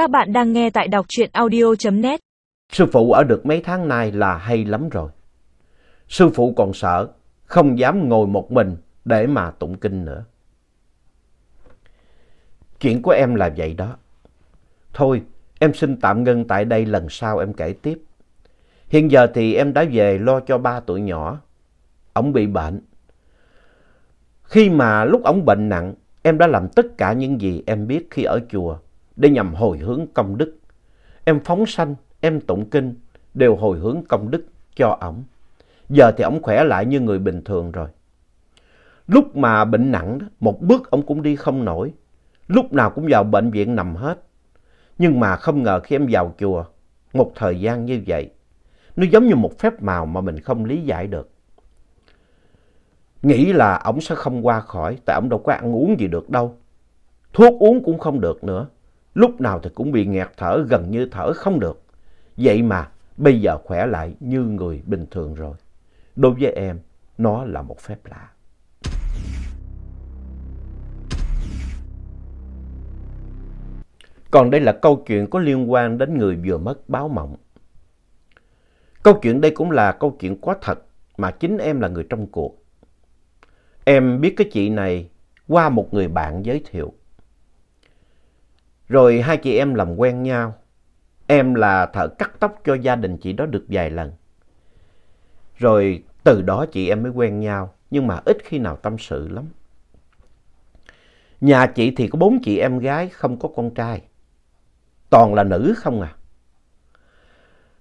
Các bạn đang nghe tại đọc truyện audio.net. Sư phụ ở được mấy tháng nay là hay lắm rồi. Sư phụ còn sợ, không dám ngồi một mình để mà tụng kinh nữa. Chuyện của em là vậy đó. Thôi, em xin tạm ngưng tại đây lần sau em kể tiếp. Hiện giờ thì em đã về lo cho ba tuổi nhỏ. Ông bị bệnh. Khi mà lúc ông bệnh nặng, em đã làm tất cả những gì em biết khi ở chùa để nhằm hồi hướng công đức. Em phóng sanh, em tụng kinh, đều hồi hướng công đức cho ổng. Giờ thì ổng khỏe lại như người bình thường rồi. Lúc mà bệnh nặng, đó, một bước ổng cũng đi không nổi. Lúc nào cũng vào bệnh viện nằm hết. Nhưng mà không ngờ khi em vào chùa, một thời gian như vậy, nó giống như một phép màu mà mình không lý giải được. Nghĩ là ổng sẽ không qua khỏi, tại ổng đâu có ăn uống gì được đâu. Thuốc uống cũng không được nữa. Lúc nào thì cũng bị nghẹt thở, gần như thở không được. Vậy mà bây giờ khỏe lại như người bình thường rồi. Đối với em, nó là một phép lạ. Còn đây là câu chuyện có liên quan đến người vừa mất báo mộng. Câu chuyện đây cũng là câu chuyện có thật mà chính em là người trong cuộc. Em biết cái chị này qua một người bạn giới thiệu. Rồi hai chị em làm quen nhau. Em là thợ cắt tóc cho gia đình chị đó được vài lần. Rồi từ đó chị em mới quen nhau, nhưng mà ít khi nào tâm sự lắm. Nhà chị thì có bốn chị em gái, không có con trai. Toàn là nữ không à.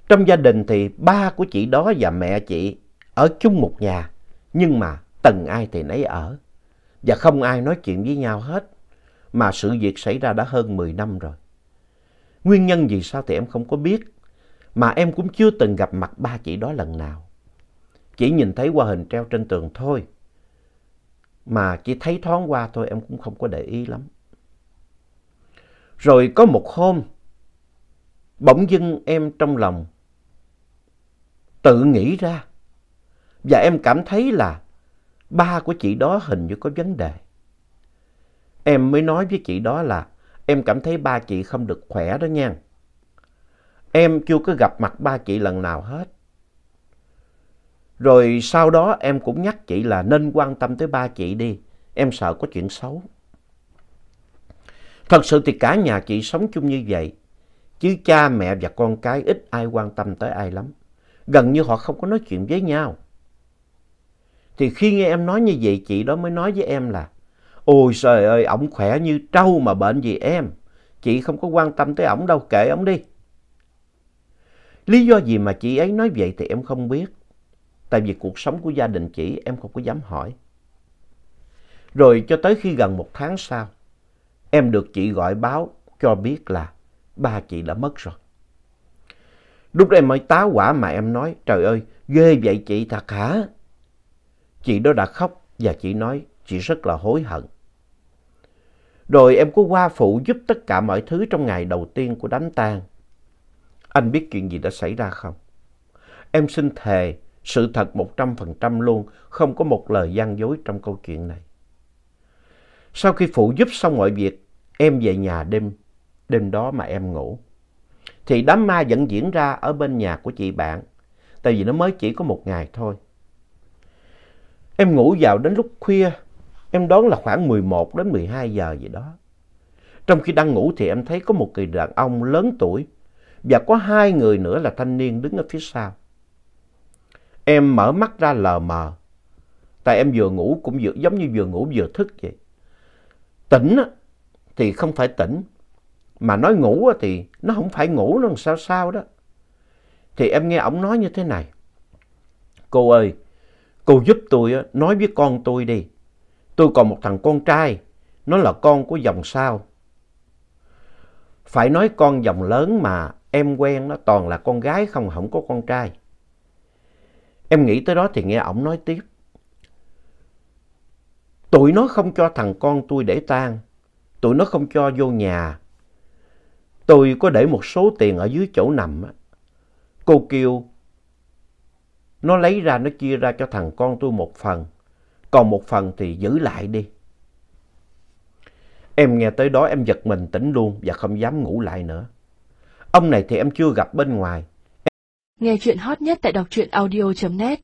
Trong gia đình thì ba của chị đó và mẹ chị ở chung một nhà, nhưng mà từng ai thì nấy ở. Và không ai nói chuyện với nhau hết, mà sự việc xảy ra đã hơn 10 năm rồi. Nguyên nhân vì sao thì em không có biết, mà em cũng chưa từng gặp mặt ba chị đó lần nào. Chỉ nhìn thấy qua hình treo trên tường thôi, mà chỉ thấy thoáng qua thôi em cũng không có để ý lắm. Rồi có một hôm, bỗng dưng em trong lòng tự nghĩ ra và em cảm thấy là ba của chị đó hình như có vấn đề. Em mới nói với chị đó là em cảm thấy ba chị không được khỏe đó nha. Em chưa có gặp mặt ba chị lần nào hết. Rồi sau đó em cũng nhắc chị là nên quan tâm tới ba chị đi. Em sợ có chuyện xấu. Thật sự thì cả nhà chị sống chung như vậy. Chứ cha mẹ và con cái ít ai quan tâm tới ai lắm. Gần như họ không có nói chuyện với nhau. Thì khi nghe em nói như vậy, chị đó mới nói với em là Ôi trời ơi, ổng khỏe như trâu mà bệnh gì em. Chị không có quan tâm tới ổng đâu, kệ ổng đi. Lý do gì mà chị ấy nói vậy thì em không biết. Tại vì cuộc sống của gia đình chị em không có dám hỏi. Rồi cho tới khi gần một tháng sau, em được chị gọi báo cho biết là ba chị đã mất rồi. Lúc đó em mới tá quả mà em nói, trời ơi, ghê vậy chị thật hả? Chị đó đã khóc và chị nói chị rất là hối hận. Rồi em có qua phụ giúp tất cả mọi thứ trong ngày đầu tiên của đám tang. Anh biết chuyện gì đã xảy ra không? Em xin thề sự thật một trăm phần trăm luôn, không có một lời gian dối trong câu chuyện này. Sau khi phụ giúp xong mọi việc, em về nhà đêm, đêm đó mà em ngủ. Thì đám ma vẫn diễn ra ở bên nhà của chị bạn, tại vì nó mới chỉ có một ngày thôi. Em ngủ vào đến lúc khuya, em đoán là khoảng 11 đến 12 giờ gì đó. Trong khi đang ngủ thì em thấy có một người đàn ông lớn tuổi và có hai người nữa là thanh niên đứng ở phía sau. Em mở mắt ra lờ mờ, tại em vừa ngủ cũng vừa, giống như vừa ngủ vừa thức vậy. Tỉnh thì không phải tỉnh, mà nói ngủ thì nó không phải ngủ, nó làm sao sao đó. Thì em nghe ổng nói như thế này. Cô ơi, cô giúp tôi nói với con tôi đi. Tôi còn một thằng con trai, nó là con của dòng sao, Phải nói con dòng lớn mà em quen nó toàn là con gái không, không có con trai. Em nghĩ tới đó thì nghe ổng nói tiếp. Tụi nó không cho thằng con tôi để tang, tụi nó không cho vô nhà. Tôi có để một số tiền ở dưới chỗ nằm. Cô kêu nó lấy ra nó chia ra cho thằng con tôi một phần, còn một phần thì giữ lại đi. Em nghe tới đó em giật mình tỉnh luôn và không dám ngủ lại nữa. Ông này thì em chưa gặp bên ngoài. Nghe chuyện hot nhất tại đọc truyện audio.net